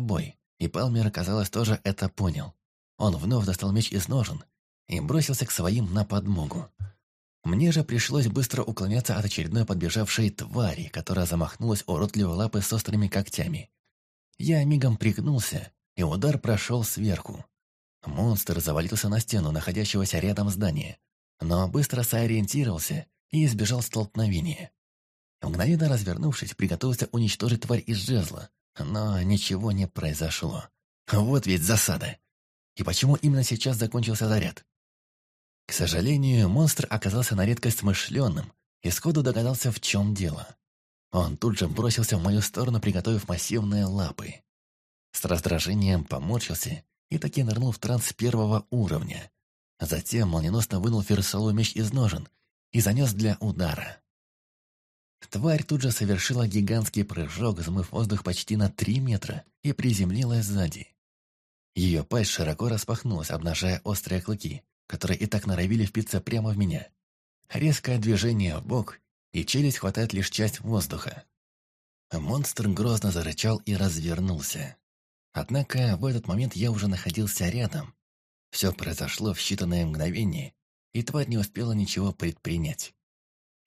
бой, и Палмер, казалось, тоже это понял. Он вновь достал меч из ножен и бросился к своим на подмогу. Мне же пришлось быстро уклоняться от очередной подбежавшей твари, которая замахнулась уродливой лапой с острыми когтями. Я мигом пригнулся, и удар прошел сверху. Монстр завалился на стену, находящегося рядом здания, но быстро сориентировался и избежал столкновения. Мгновенно развернувшись, приготовился уничтожить тварь из жезла, но ничего не произошло. Вот ведь засада. И почему именно сейчас закончился заряд? К сожалению, монстр оказался на редкость смышленым и сходу догадался, в чем дело. Он тут же бросился в мою сторону, приготовив массивные лапы. С раздражением поморщился и таки нырнул в транс первого уровня. Затем молниеносно вынул ферсолу меч из ножен и занес для удара. Тварь тут же совершила гигантский прыжок, взмыв воздух почти на три метра, и приземлилась сзади. Ее пасть широко распахнулась, обнажая острые клыки, которые и так норовили впиться прямо в меня. Резкое движение в бок, и челюсть хватает лишь часть воздуха. Монстр грозно зарычал и развернулся. Однако в этот момент я уже находился рядом. Все произошло в считанные мгновения, и тварь не успела ничего предпринять.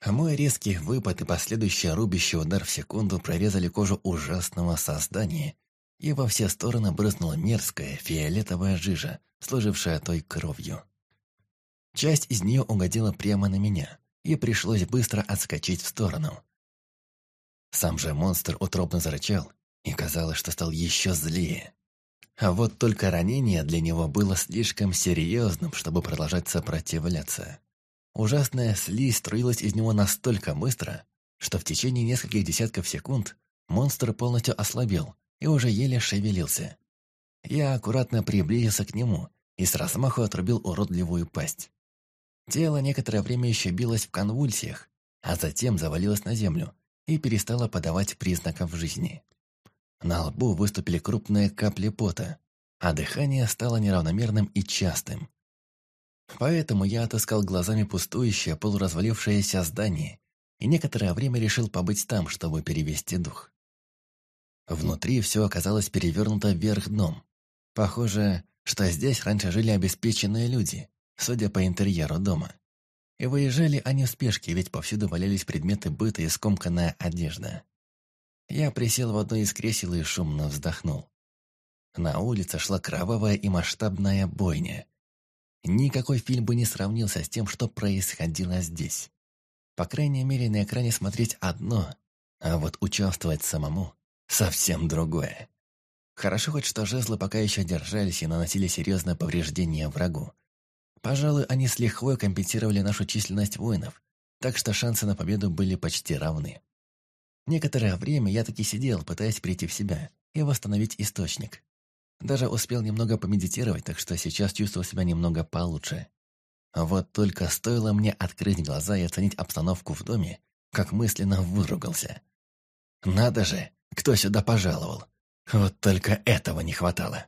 Мой резкий выпад и последующий рубящий удар в секунду прорезали кожу ужасного создания, и во все стороны брызнула мерзкая фиолетовая жижа, служившая той кровью. Часть из нее угодила прямо на меня, и пришлось быстро отскочить в сторону. Сам же монстр утробно зарычал, и казалось, что стал еще злее. А вот только ранение для него было слишком серьезным, чтобы продолжать сопротивляться. Ужасная слизь струилась из него настолько быстро, что в течение нескольких десятков секунд монстр полностью ослабел и уже еле шевелился. Я аккуратно приблизился к нему и с размаху отрубил уродливую пасть. Тело некоторое время еще билось в конвульсиях, а затем завалилось на землю и перестало подавать признаков жизни. На лбу выступили крупные капли пота, а дыхание стало неравномерным и частым. Поэтому я отыскал глазами пустующее, полуразвалившееся здание и некоторое время решил побыть там, чтобы перевести дух. Внутри все оказалось перевернуто вверх дном. Похоже, что здесь раньше жили обеспеченные люди, судя по интерьеру дома. И выезжали они в спешке, ведь повсюду валялись предметы быта и скомканная одежда. Я присел в одно из кресел и шумно вздохнул. На улице шла кровавая и масштабная бойня. Никакой фильм бы не сравнился с тем, что происходило здесь. По крайней мере, на экране смотреть одно, а вот участвовать самому — совсем другое. Хорошо хоть что жезлы пока еще держались и наносили серьезное повреждение врагу. Пожалуй, они с лихвой компенсировали нашу численность воинов, так что шансы на победу были почти равны. Некоторое время я таки сидел, пытаясь прийти в себя и восстановить источник. Даже успел немного помедитировать, так что сейчас чувствовал себя немного получше. Вот только стоило мне открыть глаза и оценить обстановку в доме, как мысленно выругался. Надо же, кто сюда пожаловал. Вот только этого не хватало.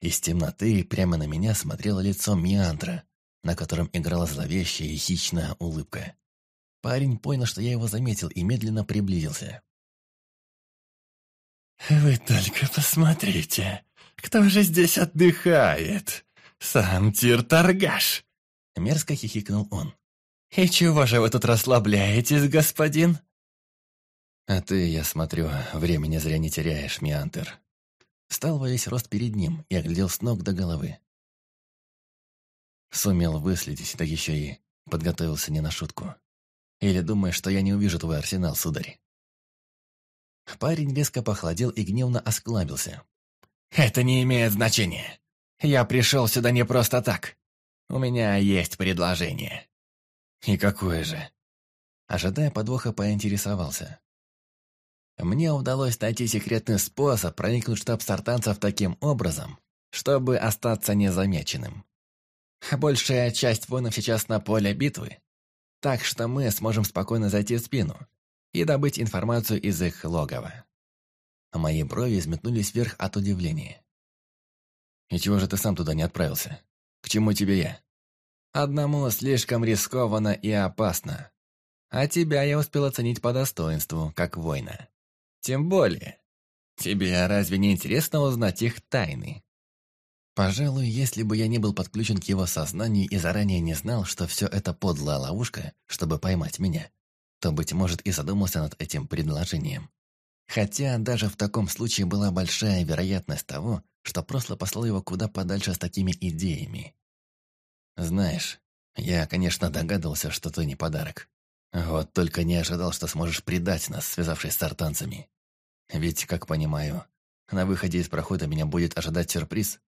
Из темноты прямо на меня смотрело лицо Миандра, на котором играла зловещая и хищная улыбка. Парень понял, что я его заметил и медленно приблизился. «Вы только посмотрите, кто же здесь отдыхает? Сам Тир-Таргаш!» Мерзко хихикнул он. «И чего же вы тут расслабляетесь, господин?» «А ты, я смотрю, времени зря не теряешь, Миантер». Стал во весь рост перед ним и оглядел с ног до головы. Сумел выследить, да еще и подготовился не на шутку. Или думаешь, что я не увижу твой арсенал, сударь?» Парень резко похолодел и гневно осклабился. «Это не имеет значения. Я пришел сюда не просто так. У меня есть предложение». «И какое же?» Ожидая подвоха, поинтересовался. Мне удалось найти секретный способ проникнуть в штаб сартанцев таким образом, чтобы остаться незамеченным. Большая часть воинов сейчас на поле битвы, так что мы сможем спокойно зайти в спину и добыть информацию из их логова. Мои брови взметнулись вверх от удивления. «И чего же ты сам туда не отправился? К чему тебе я?» «Одному слишком рискованно и опасно. А тебя я успел оценить по достоинству, как воина. Тем более, Тебе разве не интересно узнать их тайны? Пожалуй, если бы я не был подключен к его сознанию и заранее не знал, что все это подлая ловушка, чтобы поймать меня, то, быть может, и задумался над этим предложением. Хотя даже в таком случае была большая вероятность того, что просто послал его куда подальше с такими идеями. Знаешь, я, конечно, догадывался, что ты не подарок. Вот только не ожидал, что сможешь предать нас, связавшись с артанцами. Ведь, как понимаю, на выходе из прохода меня будет ожидать сюрприз.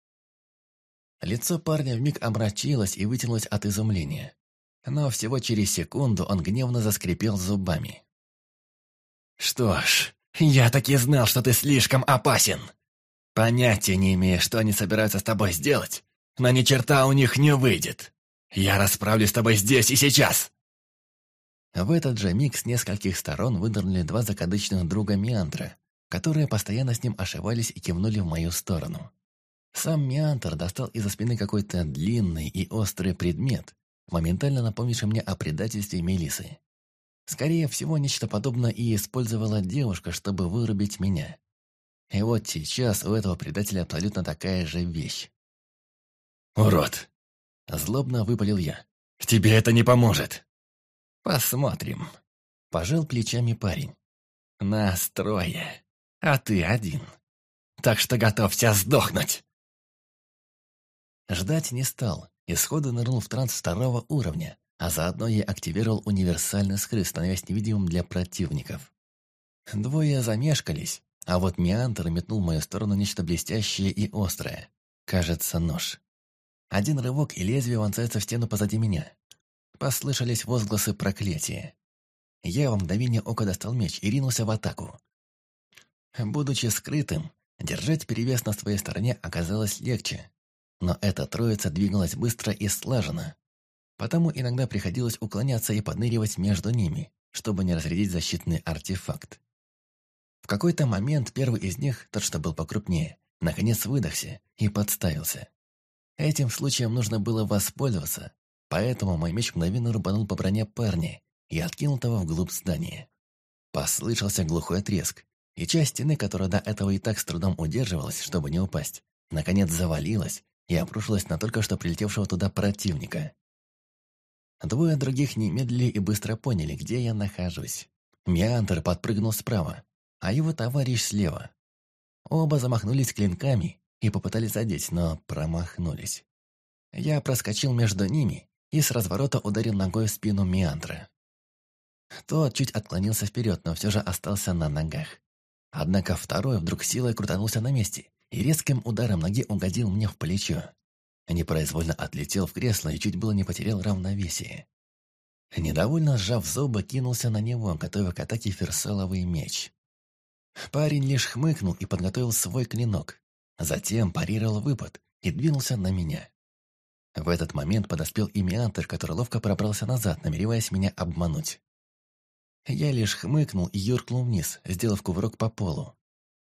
Лицо парня вмиг омрачилось и вытянулось от изумления. Но всего через секунду он гневно заскрипел зубами. «Что ж, я таки знал, что ты слишком опасен. Понятия не имея, что они собираются с тобой сделать, но ни черта у них не выйдет. Я расправлюсь с тобой здесь и сейчас!» В этот же миг с нескольких сторон выдернули два закадычных друга Миантра, которые постоянно с ним ошивались и кивнули в мою сторону. Сам Миантр достал из-за спины какой-то длинный и острый предмет, моментально напомнивший мне о предательстве Мелисы. Скорее всего, нечто подобное и использовала девушка, чтобы вырубить меня. И вот сейчас у этого предателя абсолютно такая же вещь. «Урод!» – злобно выпалил я. «Тебе это не поможет!» «Посмотрим», – пожал плечами парень. «Нас трое, а ты один. Так что готовься сдохнуть!» Ждать не стал и сходу нырнул в транс второго уровня, а заодно я активировал универсальный скрыт, становясь невидимым для противников. Двое замешкались, а вот Миантр метнул в мою сторону нечто блестящее и острое. Кажется, нож. Один рывок, и лезвие вонзается в стену позади меня. Послышались возгласы проклятия. Я во мгновение ока достал меч и ринулся в атаку. Будучи скрытым, держать перевес на своей стороне оказалось легче. Но эта троица двигалась быстро и слаженно. Потому иногда приходилось уклоняться и подныривать между ними, чтобы не разрядить защитный артефакт. В какой-то момент первый из них, тот, что был покрупнее, наконец выдохся и подставился. Этим случаем нужно было воспользоваться, поэтому мой меч мгновенно рубанул по броне парня и откинул того вглубь здания. Послышался глухой треск, и часть стены, которая до этого и так с трудом удерживалась, чтобы не упасть, наконец завалилась и обрушилась на только что прилетевшего туда противника. Двое других не медлили и быстро поняли, где я нахожусь. Миантер подпрыгнул справа, а его товарищ слева. Оба замахнулись клинками и попытались задеть, но промахнулись. Я проскочил между ними и с разворота ударил ногой в спину Миантра. Тот чуть отклонился вперед, но все же остался на ногах. Однако второй вдруг силой крутанулся на месте и резким ударом ноги угодил мне в плечо. Непроизвольно отлетел в кресло и чуть было не потерял равновесие. Недовольно сжав зубы, кинулся на него, готовя к атаке ферсаловый меч. Парень лишь хмыкнул и подготовил свой клинок. Затем парировал выпад и двинулся на меня. В этот момент подоспел и Миантер, который ловко пробрался назад, намереваясь меня обмануть. Я лишь хмыкнул и юркнул вниз, сделав кувырок по полу.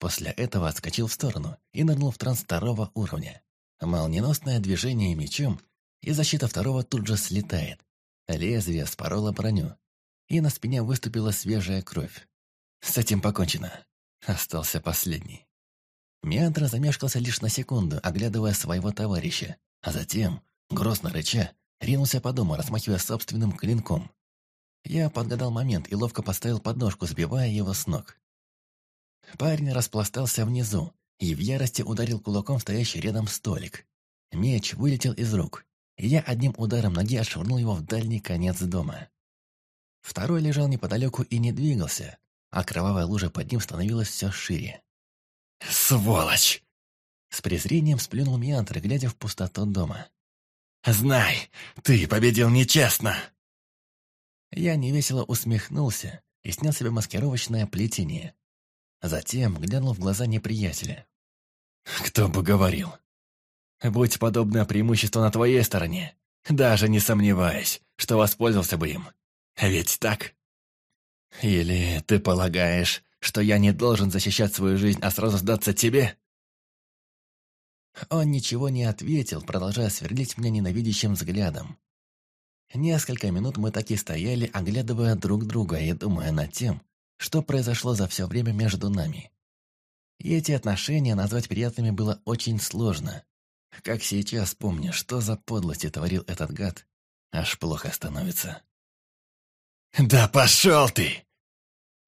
После этого отскочил в сторону и нырнул в транс второго уровня. Молниеносное движение мечом, и защита второго тут же слетает. Лезвие спороло броню, и на спине выступила свежая кровь. С этим покончено. Остался последний. Миандра замешкался лишь на секунду, оглядывая своего товарища, а затем, грозно рыча, ринулся по дому, размахивая собственным клинком. Я подгадал момент и ловко поставил подножку, сбивая его с ног. Парень распластался внизу, и в ярости ударил кулаком стоящий рядом столик. Меч вылетел из рук, и я одним ударом ноги отшвырнул его в дальний конец дома. Второй лежал неподалеку и не двигался, а кровавая лужа под ним становилась все шире. «Сволочь!» С презрением сплюнул Миантр, глядя в пустоту дома. «Знай, ты победил нечестно!» Я невесело усмехнулся и снял себе маскировочное плетение. Затем глянул в глаза неприятеля. Кто бы говорил. Будь подобное преимущество на твоей стороне, даже не сомневаясь, что воспользовался бы им. Ведь так? Или ты полагаешь, что я не должен защищать свою жизнь, а сразу сдаться тебе?» Он ничего не ответил, продолжая сверлить меня ненавидящим взглядом. Несколько минут мы так и стояли, оглядывая друг друга и думая над тем, что произошло за все время между нами. И эти отношения назвать приятными было очень сложно. Как сейчас помню, что за подлости творил этот гад, аж плохо становится. «Да пошел ты!»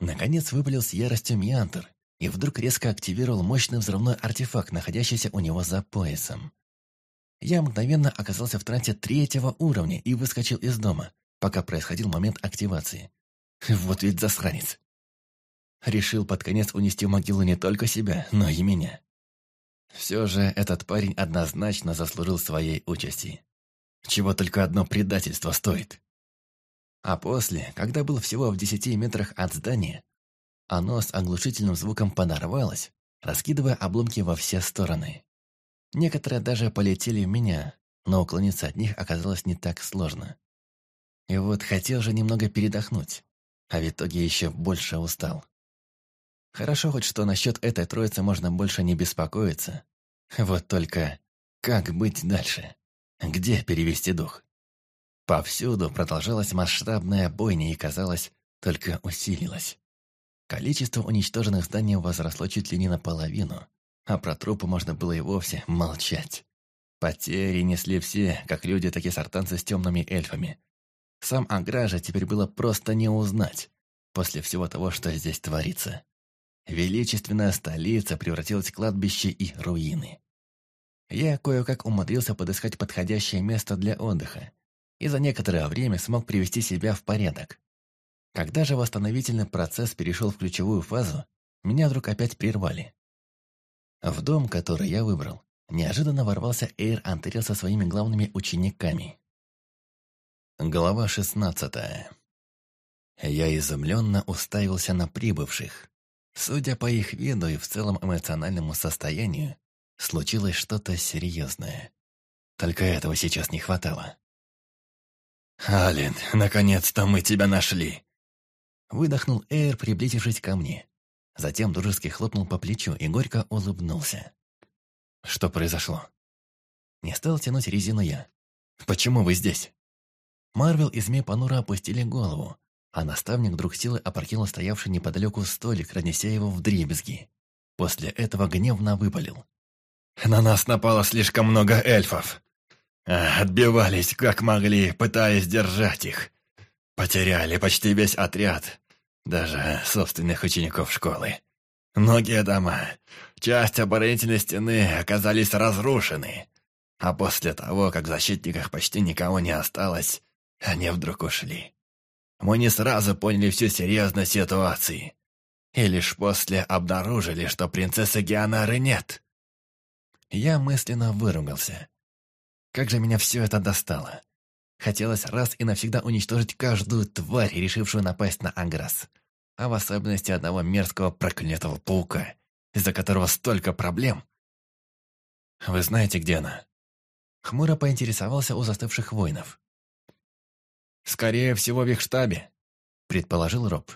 Наконец выпалил с яростью Миантер и вдруг резко активировал мощный взрывной артефакт, находящийся у него за поясом. Я мгновенно оказался в трансе третьего уровня и выскочил из дома, пока происходил момент активации. Вот ведь засранец. Решил под конец унести в могилу не только себя, но и меня. Все же этот парень однозначно заслужил своей участи. Чего только одно предательство стоит. А после, когда был всего в десяти метрах от здания, оно с оглушительным звуком подорвалось, раскидывая обломки во все стороны. Некоторые даже полетели в меня, но уклониться от них оказалось не так сложно. И вот хотел же немного передохнуть, а в итоге еще больше устал. Хорошо хоть, что насчет этой троицы можно больше не беспокоиться. Вот только как быть дальше? Где перевести дух? Повсюду продолжалась масштабная бойня и, казалось, только усилилась. Количество уничтоженных зданий возросло чуть ли не наполовину, а про трупы можно было и вовсе молчать. Потери несли все, как люди, так и сартанцы с темными эльфами. Сам Агража теперь было просто не узнать, после всего того, что здесь творится. Величественная столица превратилась в кладбище и руины. Я кое-как умудрился подыскать подходящее место для отдыха и за некоторое время смог привести себя в порядок. Когда же восстановительный процесс перешел в ключевую фазу, меня вдруг опять прервали. В дом, который я выбрал, неожиданно ворвался Эйр Антерил со своими главными учениками. Глава шестнадцатая. Я изумленно уставился на прибывших. Судя по их виду и в целом эмоциональному состоянию, случилось что-то серьезное. Только этого сейчас не хватало. «Алин, наконец-то мы тебя нашли!» Выдохнул Эйр, приблизившись ко мне. Затем дружески хлопнул по плечу и горько улыбнулся. «Что произошло?» Не стал тянуть резину я. «Почему вы здесь?» Марвел и Змей понуро опустили голову, а наставник вдруг силы опрокинул стоявший неподалеку столик, разнеся его в дребезги. После этого гневно выпалил. «На нас напало слишком много эльфов. Отбивались как могли, пытаясь держать их. Потеряли почти весь отряд, даже собственных учеников школы. Многие дома, часть оборонительной стены оказались разрушены. А после того, как в защитниках почти никого не осталось, они вдруг ушли мы не сразу поняли всю серьезность ситуации. И лишь после обнаружили, что принцессы Геонары нет. Я мысленно выругался. Как же меня все это достало. Хотелось раз и навсегда уничтожить каждую тварь, решившую напасть на Анграс. А в особенности одного мерзкого проклятого паука, из-за которого столько проблем. Вы знаете, где она? Хмуро поинтересовался у застывших воинов. «Скорее всего, в их штабе», — предположил Роб.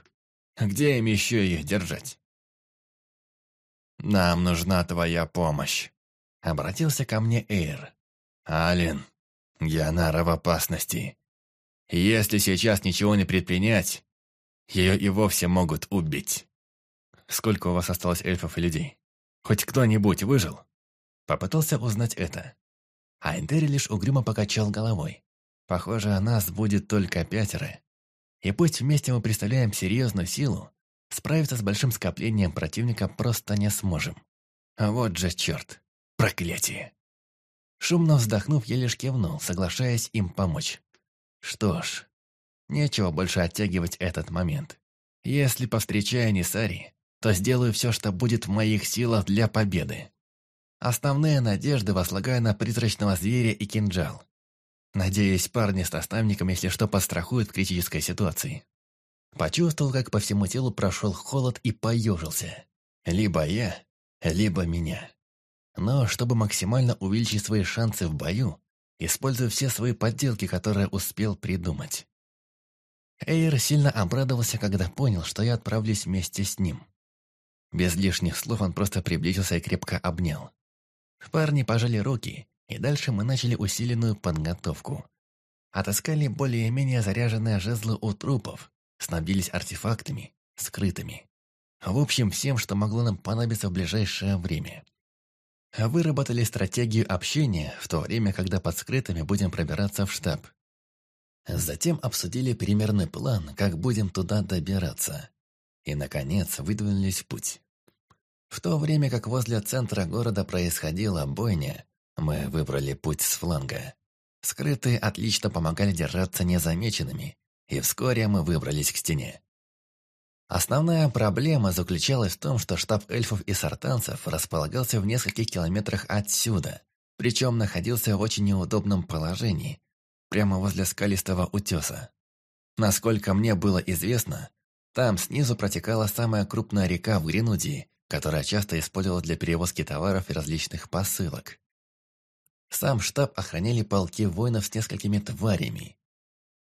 «Где им еще ее держать?» «Нам нужна твоя помощь», — обратился ко мне Эйр. «Ален, Янара в опасности. Если сейчас ничего не предпринять, ее и вовсе могут убить». «Сколько у вас осталось эльфов и людей? Хоть кто-нибудь выжил?» Попытался узнать это. А Эндери лишь угрюмо покачал головой. Похоже, нас будет только пятеро. И пусть вместе мы представляем серьезную силу, справиться с большим скоплением противника просто не сможем. А вот же черт, проклятие. Шумно вздохнув, я лишь кивнул, соглашаясь им помочь. Что ж, нечего больше оттягивать этот момент. Если повстречаю Нисари, то сделаю все, что будет в моих силах для победы. Основные надежды возлагаю на призрачного зверя и кинжал. Надеюсь, парни с наставником, если что, подстрахуют в критической ситуации. Почувствовал, как по всему телу прошел холод и поежился. Либо я, либо меня. Но чтобы максимально увеличить свои шансы в бою, использую все свои подделки, которые успел придумать. Эйр сильно обрадовался, когда понял, что я отправлюсь вместе с ним. Без лишних слов он просто приблизился и крепко обнял. Парни пожали руки, и дальше мы начали усиленную подготовку. Отыскали более-менее заряженные жезлы у трупов, снабдились артефактами, скрытыми. В общем, всем, что могло нам понадобиться в ближайшее время. Выработали стратегию общения в то время, когда под скрытыми будем пробираться в штаб. Затем обсудили примерный план, как будем туда добираться. И, наконец, выдвинулись в путь. В то время как возле центра города происходила бойня, мы выбрали путь с фланга. Скрытые отлично помогали держаться незамеченными, и вскоре мы выбрались к стене. Основная проблема заключалась в том, что штаб эльфов и сартанцев располагался в нескольких километрах отсюда, причем находился в очень неудобном положении, прямо возле скалистого утеса. Насколько мне было известно, там снизу протекала самая крупная река в Гренудии, которая часто использовалась для перевозки товаров и различных посылок. Сам штаб охраняли полки воинов с несколькими тварями.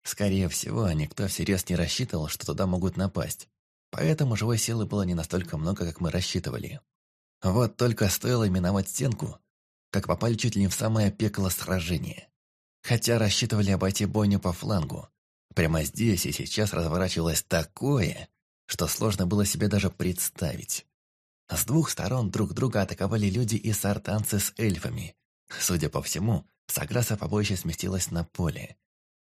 Скорее всего, никто всерьез не рассчитывал, что туда могут напасть. Поэтому живой силы было не настолько много, как мы рассчитывали. Вот только стоило миновать стенку, как попали чуть ли не в самое пекло сражения. Хотя рассчитывали обойти бойню по флангу. Прямо здесь и сейчас разворачивалось такое, что сложно было себе даже представить. С двух сторон друг друга атаковали люди и сартанцы с эльфами. Судя по всему, Саграса побольше сместилась на поле.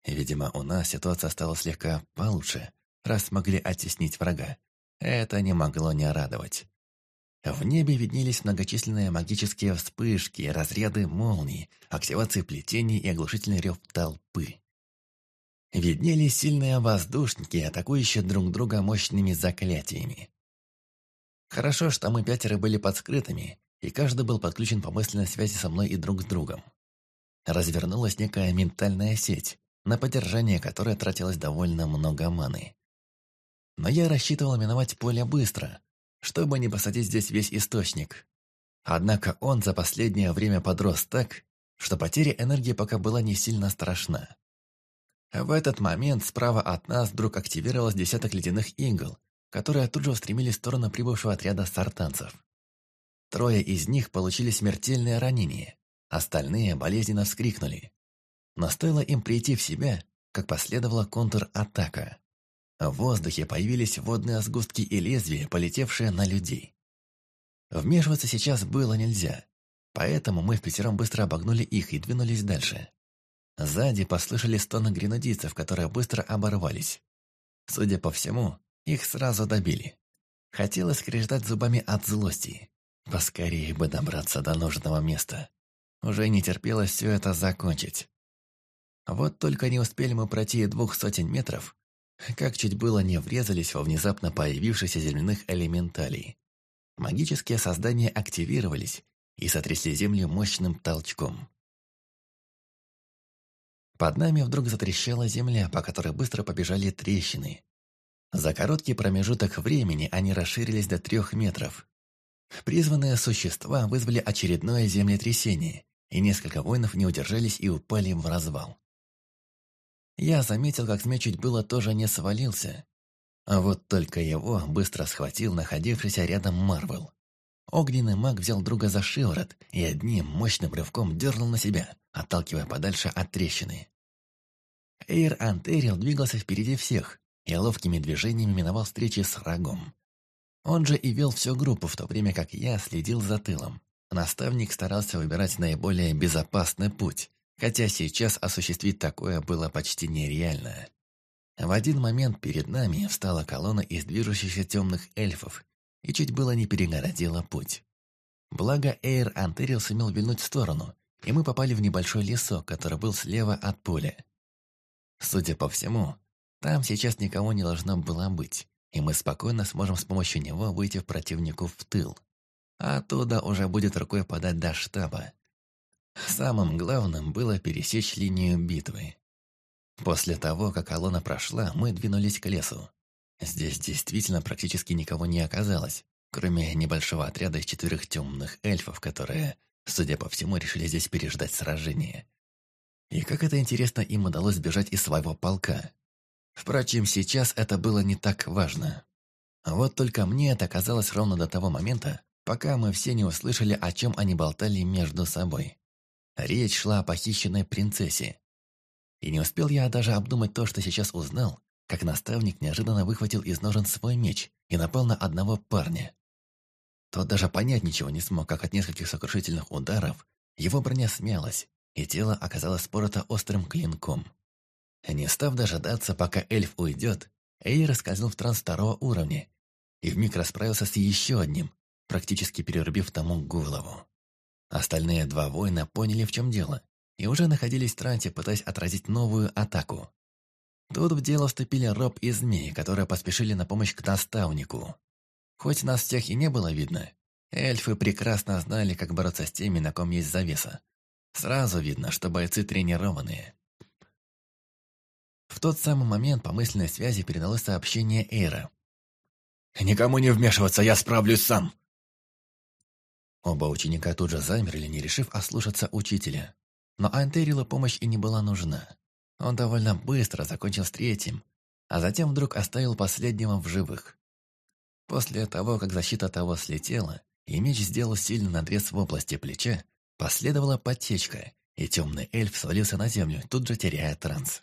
Видимо, у нас ситуация стала слегка получше, раз смогли оттеснить врага. Это не могло не радовать. В небе виднелись многочисленные магические вспышки, разряды молний, активации плетений и оглушительный рев толпы. Виднелись сильные воздушники, атакующие друг друга мощными заклятиями. Хорошо, что мы пятеро были под скрытыми, и каждый был подключен по мысленной связи со мной и друг с другом. Развернулась некая ментальная сеть, на поддержание которой тратилось довольно много маны. Но я рассчитывал миновать поле быстро, чтобы не посадить здесь весь источник. Однако он за последнее время подрос так, что потеря энергии пока была не сильно страшна. В этот момент справа от нас вдруг активировалось десяток ледяных игл, которые тут же устремились в сторону прибывшего отряда сартанцев. Трое из них получили смертельное ранение, остальные болезненно вскрикнули. Но стоило им прийти в себя, как последовала контр-атака. В воздухе появились водные сгустки и лезвия, полетевшие на людей. Вмешиваться сейчас было нельзя, поэтому мы в пятером быстро обогнули их и двинулись дальше. Сзади послышали стоны гренадийцев, которые быстро оборвались. Судя по всему, их сразу добили. Хотелось скрежетать зубами от злости. Поскорее бы добраться до нужного места. Уже не терпелось все это закончить. Вот только не успели мы пройти двух сотен метров, как чуть было не врезались во внезапно появившихся земляных элементалей. Магические создания активировались и сотрясли землю мощным толчком. Под нами вдруг затрещала земля, по которой быстро побежали трещины. За короткий промежуток времени они расширились до трех метров. Призванные существа вызвали очередное землетрясение, и несколько воинов не удержались и упали в развал. Я заметил, как змей чуть было тоже не свалился. А вот только его быстро схватил находившийся рядом Марвел. Огненный маг взял друга за шиворот и одним мощным рывком дернул на себя, отталкивая подальше от трещины. Эйр Антериал двигался впереди всех и ловкими движениями миновал встречи с врагом. Он же и вел всю группу, в то время как я следил за тылом. Наставник старался выбирать наиболее безопасный путь, хотя сейчас осуществить такое было почти нереально. В один момент перед нами встала колонна из движущихся темных эльфов и чуть было не перегородила путь. Благо Эйр Антерил сумел вильнуть в сторону, и мы попали в небольшой лесок, который был слева от поля. Судя по всему, там сейчас никого не должно было быть, и мы спокойно сможем с помощью него выйти в противнику в тыл. А оттуда уже будет рукой подать до штаба. Самым главным было пересечь линию битвы. После того, как колонна прошла, мы двинулись к лесу. Здесь действительно практически никого не оказалось, кроме небольшого отряда из четырех темных эльфов, которые, судя по всему, решили здесь переждать сражение. И как это интересно им удалось сбежать из своего полка. Впрочем, сейчас это было не так важно. Вот только мне это казалось ровно до того момента, пока мы все не услышали, о чем они болтали между собой. Речь шла о похищенной принцессе. И не успел я даже обдумать то, что сейчас узнал, как наставник неожиданно выхватил из ножен свой меч и напал на одного парня. Тот даже понять ничего не смог, как от нескольких сокрушительных ударов его броня смялась, и тело оказалось спорото острым клинком. Не став дожидаться, пока эльф уйдет, Эйр скользнул в транс второго уровня и вмиг расправился с еще одним, практически перерубив тому голову. Остальные два воина поняли, в чем дело, и уже находились в трансе, пытаясь отразить новую атаку. Тут в дело вступили Роб и Змей, которые поспешили на помощь к наставнику. Хоть нас всех и не было видно, эльфы прекрасно знали, как бороться с теми, на ком есть завеса. Сразу видно, что бойцы тренированные. Тот самый момент по мысленной связи передалось сообщение Эйра. «Никому не вмешиваться, я справлюсь сам!» Оба ученика тут же замерли, не решив ослушаться учителя. Но Антерилу помощь и не была нужна. Он довольно быстро закончил с третьим, а затем вдруг оставил последнего в живых. После того, как защита того слетела, и меч сделал сильный надрез в области плеча, последовала подтечка, и темный эльф свалился на землю, тут же теряя транс.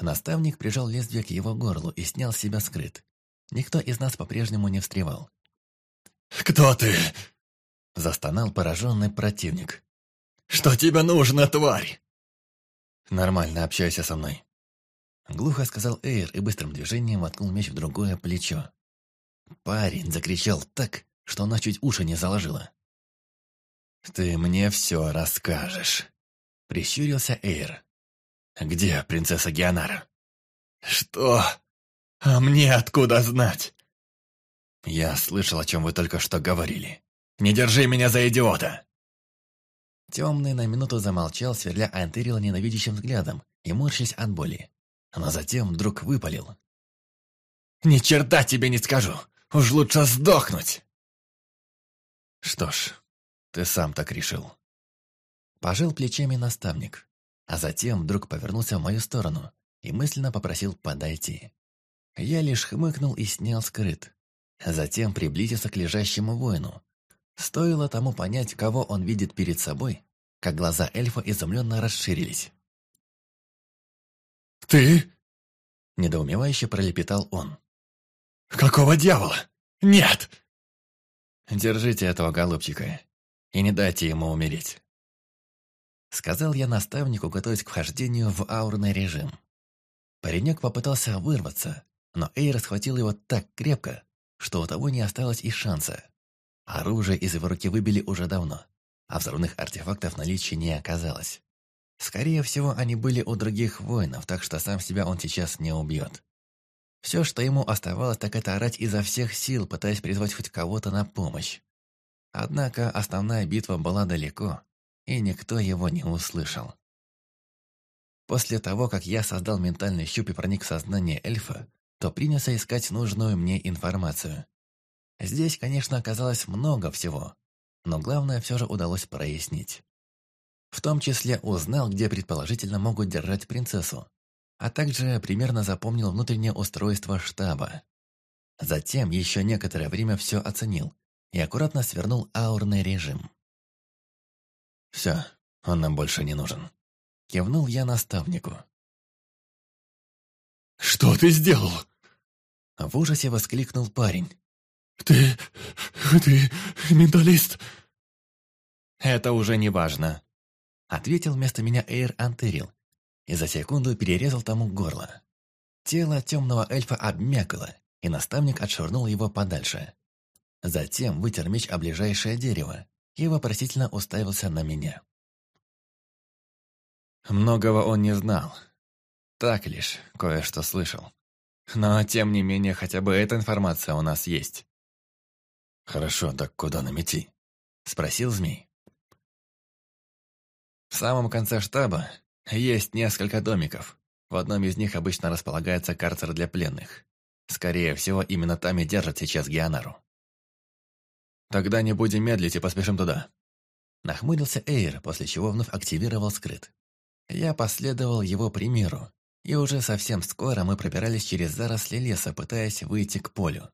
Наставник прижал лезвие к его горлу и снял с себя скрыт. Никто из нас по-прежнему не встревал. «Кто ты?» Застонал пораженный противник. «Что тебе нужно, тварь?» «Нормально общайся со мной». Глухо сказал Эйр и быстрым движением воткнул меч в другое плечо. Парень закричал так, что она чуть уши не заложила. «Ты мне все расскажешь», — прищурился Эйр. «Где принцесса Геонара?» «Что? А мне откуда знать?» «Я слышал, о чем вы только что говорили. Не держи меня за идиота!» Темный на минуту замолчал, сверля Антерила ненавидящим взглядом и морщись от боли. Но затем вдруг выпалил. «Ни черта тебе не скажу! Уж лучше сдохнуть!» «Что ж, ты сам так решил». Пожил плечами наставник, а затем вдруг повернулся в мою сторону и мысленно попросил подойти. Я лишь хмыкнул и снял скрыт. Затем приблизился к лежащему воину, Стоило тому понять, кого он видит перед собой, как глаза эльфа изумленно расширились. «Ты?» – недоумевающе пролепетал он. «Какого дьявола? Нет!» «Держите этого голубчика и не дайте ему умереть», – сказал я наставнику, готовясь к вхождению в аурный режим. Паренек попытался вырваться, но Эйр схватил его так крепко, что у того не осталось и шанса. Оружие из его руки выбили уже давно, а взрывных артефактов наличия не оказалось. Скорее всего, они были у других воинов, так что сам себя он сейчас не убьет. Все, что ему оставалось, так это орать изо всех сил, пытаясь призвать хоть кого-то на помощь. Однако основная битва была далеко, и никто его не услышал. После того, как я создал ментальный щуп и проник в сознание эльфа, то принялся искать нужную мне информацию. Здесь, конечно, оказалось много всего, но главное все же удалось прояснить. В том числе узнал, где предположительно могут держать принцессу, а также примерно запомнил внутреннее устройство штаба. Затем еще некоторое время все оценил и аккуратно свернул аурный режим. «Все, он нам больше не нужен», — кивнул я наставнику. «Что ты сделал?» В ужасе воскликнул парень. «Ты... ты менталист?» «Это уже не важно», — ответил вместо меня Эйр Антерил и за секунду перерезал тому горло. Тело темного эльфа обмякало, и наставник отшвырнул его подальше. Затем вытер меч о ближайшее дерево и вопросительно уставился на меня. Многого он не знал. Так лишь, кое-что слышал. Но, тем не менее, хотя бы эта информация у нас есть. «Хорошо, так куда нам идти?» – спросил змей. В самом конце штаба есть несколько домиков. В одном из них обычно располагается карцер для пленных. Скорее всего, именно там и держат сейчас Геонару. «Тогда не будем медлить и поспешим туда». Нахмурился Эйр, после чего вновь активировал скрыт. Я последовал его примеру, и уже совсем скоро мы пробирались через заросли леса, пытаясь выйти к полю.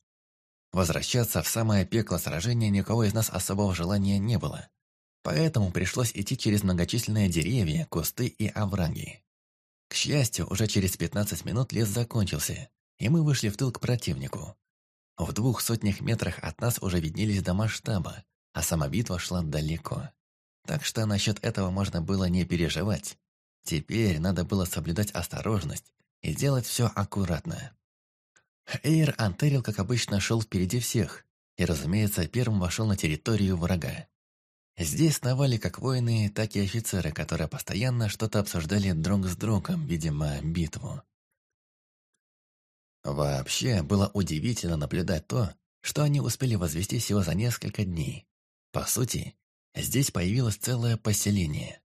Возвращаться в самое пекло сражения никого из нас особого желания не было. Поэтому пришлось идти через многочисленные деревья, кусты и овраги. К счастью, уже через 15 минут лес закончился, и мы вышли в тыл к противнику. В двух сотнях метрах от нас уже виднелись дома штаба, а сама битва шла далеко. Так что насчет этого можно было не переживать. Теперь надо было соблюдать осторожность и делать все аккуратно. Эйр Антерил, как обычно, шел впереди всех, и, разумеется, первым вошел на территорию врага. Здесь сновали как воины, так и офицеры, которые постоянно что-то обсуждали друг с другом, видимо, битву. Вообще, было удивительно наблюдать то, что они успели возвести всего за несколько дней. По сути, здесь появилось целое поселение.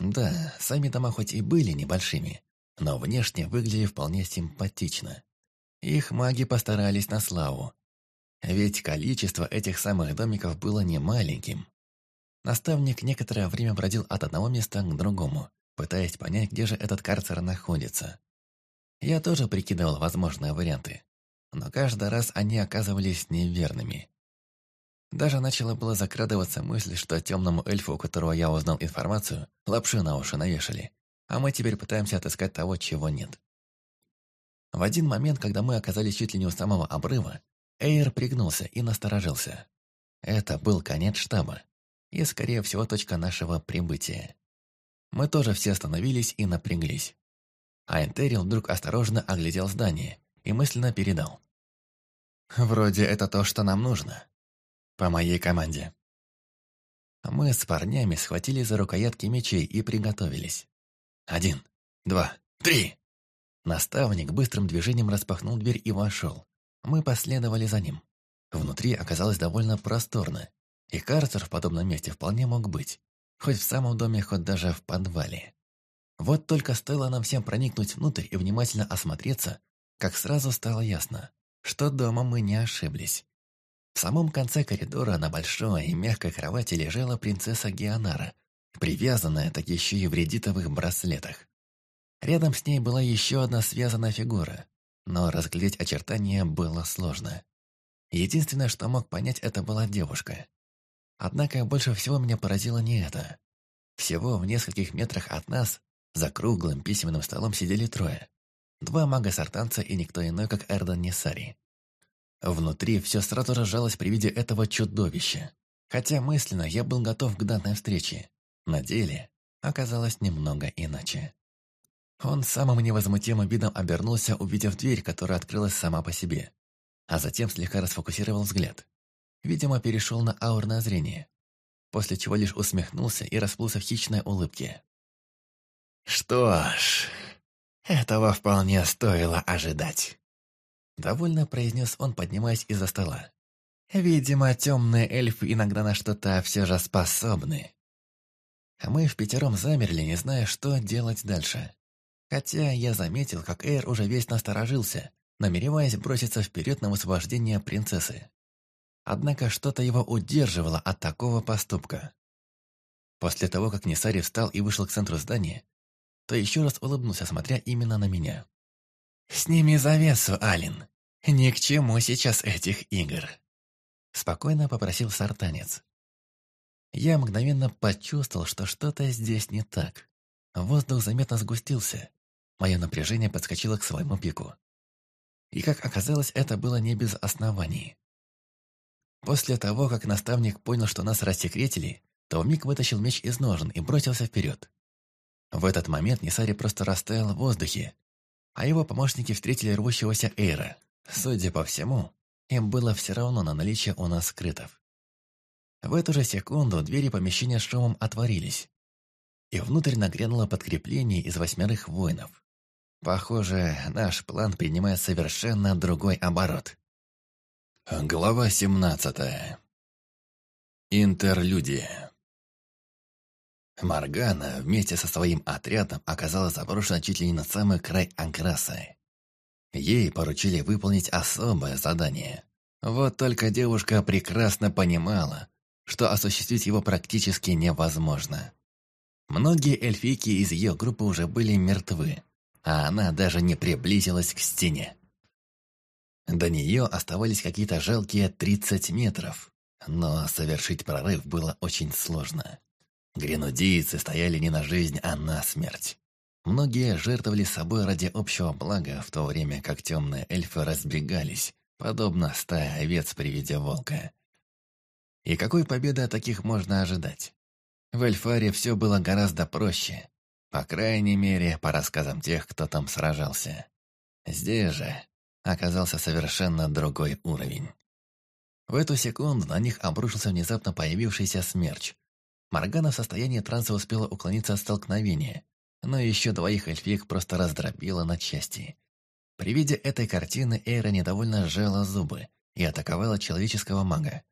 Да, сами дома хоть и были небольшими, но внешне выглядели вполне симпатично. Их маги постарались на славу. Ведь количество этих самых домиков было немаленьким. Наставник некоторое время бродил от одного места к другому, пытаясь понять, где же этот карцер находится. Я тоже прикидывал возможные варианты, но каждый раз они оказывались неверными. Даже начала было закрадываться мысль, что темному эльфу, у которого я узнал информацию, лапши на уши навешали, а мы теперь пытаемся отыскать того, чего нет. В один момент, когда мы оказались чуть ли не у самого обрыва, Эйр пригнулся и насторожился. Это был конец штаба и, скорее всего, точка нашего прибытия. Мы тоже все остановились и напряглись. А Энтерил вдруг осторожно оглядел здание и мысленно передал. «Вроде это то, что нам нужно. По моей команде». Мы с парнями схватили за рукоятки мечей и приготовились. Один, два, три! Наставник быстрым движением распахнул дверь и вошел. Мы последовали за ним. Внутри оказалось довольно просторно, и карцер в подобном месте вполне мог быть. Хоть в самом доме, хоть даже в подвале. Вот только стоило нам всем проникнуть внутрь и внимательно осмотреться, как сразу стало ясно, что дома мы не ошиблись. В самом конце коридора на большой и мягкой кровати лежала принцесса Геонара, привязанная так еще и в редитовых браслетах. Рядом с ней была еще одна связанная фигура, но разглядеть очертания было сложно. Единственное, что мог понять, это была девушка. Однако больше всего меня поразило не это. Всего в нескольких метрах от нас за круглым письменным столом сидели трое. Два мага-сартанца и никто иной, как Эрдан Несари. Внутри все сразу рожалось при виде этого чудовища. Хотя мысленно я был готов к данной встрече. На деле оказалось немного иначе. Он самым невозмутимым видом обернулся, увидев дверь, которая открылась сама по себе. А затем слегка расфокусировал взгляд. Видимо, перешел на аурное зрение. После чего лишь усмехнулся и расплылся в хищной улыбке. «Что ж, этого вполне стоило ожидать». Довольно произнес он, поднимаясь из-за стола. «Видимо, темные эльфы иногда на что-то все же способны». А мы в пятером замерли, не зная, что делать дальше. Хотя я заметил, как Эйр уже весь насторожился, намереваясь броситься вперед на высвобождение принцессы. Однако что-то его удерживало от такого поступка. После того, как Несари встал и вышел к центру здания, то еще раз улыбнулся, смотря именно на меня. «Сними завесу, Алин. Ни к чему сейчас этих игр!» Спокойно попросил сартанец. Я мгновенно почувствовал, что что-то здесь не так. Воздух заметно сгустился. Мое напряжение подскочило к своему пику. И как оказалось, это было не без оснований. После того, как наставник понял, что нас рассекретили, то вмиг вытащил меч из ножен и бросился вперед. В этот момент Несари просто растаял в воздухе, а его помощники встретили рвущегося Эйра. Судя по всему, им было все равно на наличие у нас скрытов. В эту же секунду двери помещения с шумом отворились, и внутрь нагрянуло подкрепление из восьмерых воинов. Похоже, наш план принимает совершенно другой оборот. Глава семнадцатая. Интерлюдия. Маргана вместе со своим отрядом оказалась заброшена чуть ли не на самый край Анкраса. Ей поручили выполнить особое задание. Вот только девушка прекрасно понимала, что осуществить его практически невозможно. Многие эльфийки из ее группы уже были мертвы, а она даже не приблизилась к стене. До нее оставались какие-то жалкие 30 метров, но совершить прорыв было очень сложно. Гренудийцы стояли не на жизнь, а на смерть. Многие жертвовали собой ради общего блага, в то время как темные эльфы разбегались, подобно стае овец при виде волка. И какой победы от таких можно ожидать? В Эльфаре все было гораздо проще, по крайней мере, по рассказам тех, кто там сражался. Здесь же оказался совершенно другой уровень. В эту секунду на них обрушился внезапно появившийся смерч. Моргана в состоянии транса успела уклониться от столкновения, но еще двоих эльфик просто раздробила на части. При виде этой картины Эйра недовольно сжала зубы и атаковала человеческого мага.